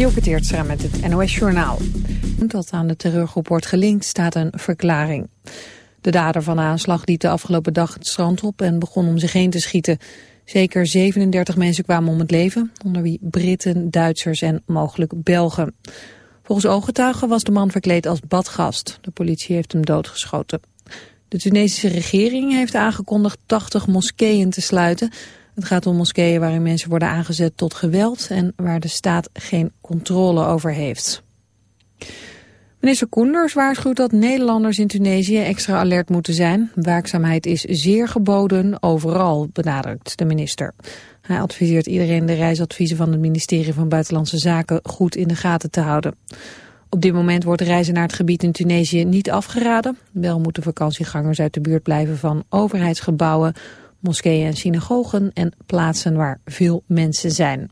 Dielke Teertstra met het NOS Journaal. Dat aan de terreurgroep wordt gelinkt staat een verklaring. De dader van de aanslag liep de afgelopen dag het strand op en begon om zich heen te schieten. Zeker 37 mensen kwamen om het leven, onder wie Britten, Duitsers en mogelijk Belgen. Volgens ooggetuigen was de man verkleed als badgast. De politie heeft hem doodgeschoten. De Tunesische regering heeft aangekondigd 80 moskeeën te sluiten. Het gaat om moskeeën waarin mensen worden aangezet tot geweld en waar de staat geen controle over heeft. Minister Koenders waarschuwt dat Nederlanders in Tunesië extra alert moeten zijn. Waakzaamheid is zeer geboden overal, benadrukt de minister. Hij adviseert iedereen de reisadviezen van het ministerie van Buitenlandse Zaken goed in de gaten te houden. Op dit moment wordt reizen naar het gebied in Tunesië niet afgeraden. Wel moeten vakantiegangers uit de buurt blijven van overheidsgebouwen, moskeeën en synagogen en plaatsen waar veel mensen zijn.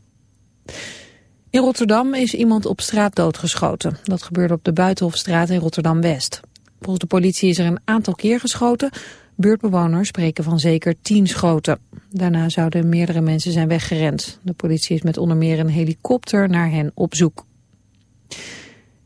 In Rotterdam is iemand op straat doodgeschoten. Dat gebeurde op de Buitenhofstraat in Rotterdam-West. Volgens de politie is er een aantal keer geschoten. Buurtbewoners spreken van zeker tien schoten. Daarna zouden meerdere mensen zijn weggerend. De politie is met onder meer een helikopter naar hen op zoek.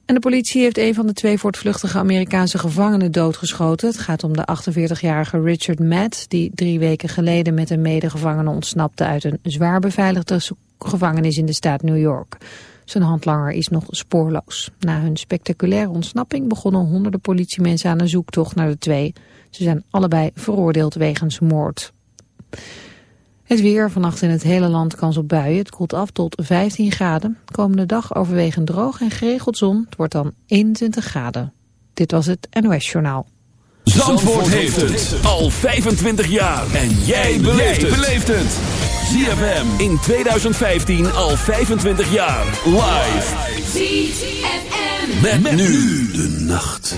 En de politie heeft een van de twee voortvluchtige Amerikaanse gevangenen doodgeschoten. Het gaat om de 48-jarige Richard Matt, die drie weken geleden met een medegevangene ontsnapte uit een zwaar beveiligde gevangenis in de staat New York. Zijn handlanger is nog spoorloos. Na hun spectaculaire ontsnapping begonnen honderden politiemensen aan een zoektocht naar de twee. Ze zijn allebei veroordeeld wegens moord. Het weer, vannacht in het hele land kans op buien. Het koelt af tot 15 graden. Komende dag overwegend droog en geregeld zon. Het wordt dan 21 graden. Dit was het NOS Journaal. Zandvoort, heeft het al 25 jaar. En jij beleeft het. ZFM in 2015 al 25 jaar. Live. ZFM. met nu de nacht.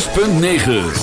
5.9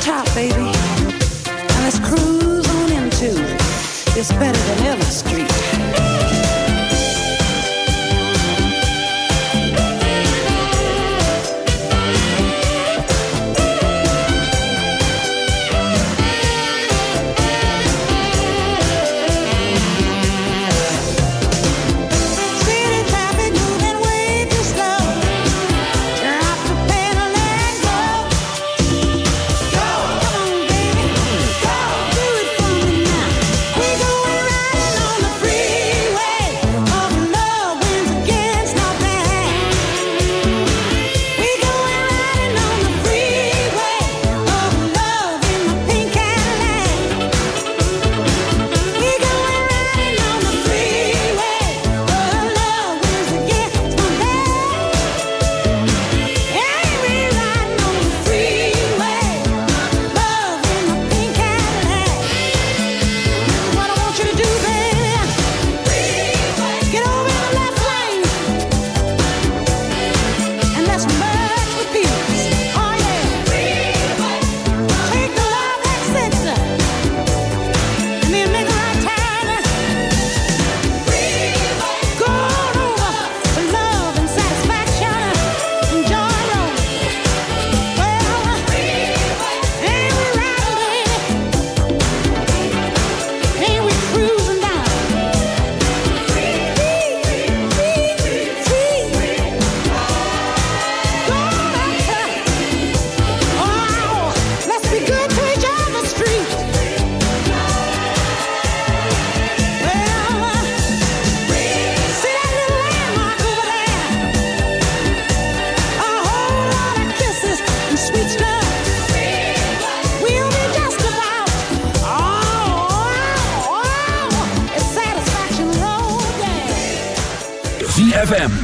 top, baby. And let's cruise on into this better than ever street.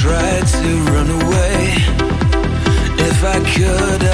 Try to run away if I could.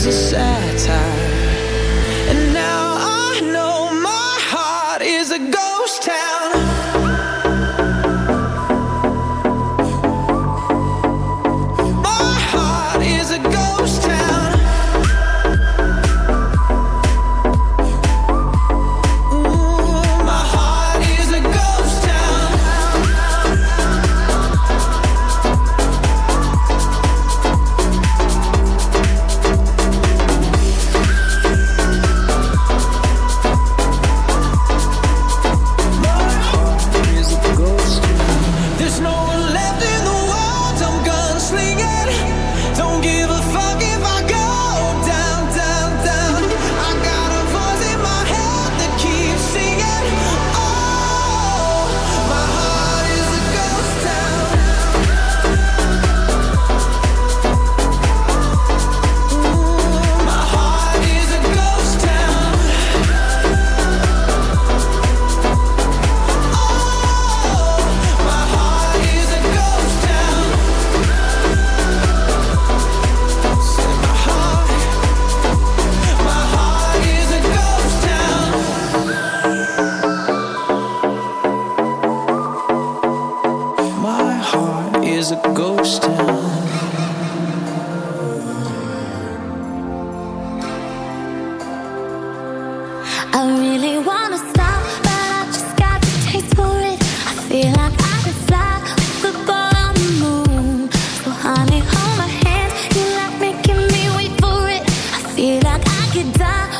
is a sad. could die.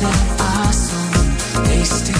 that I saw, they still.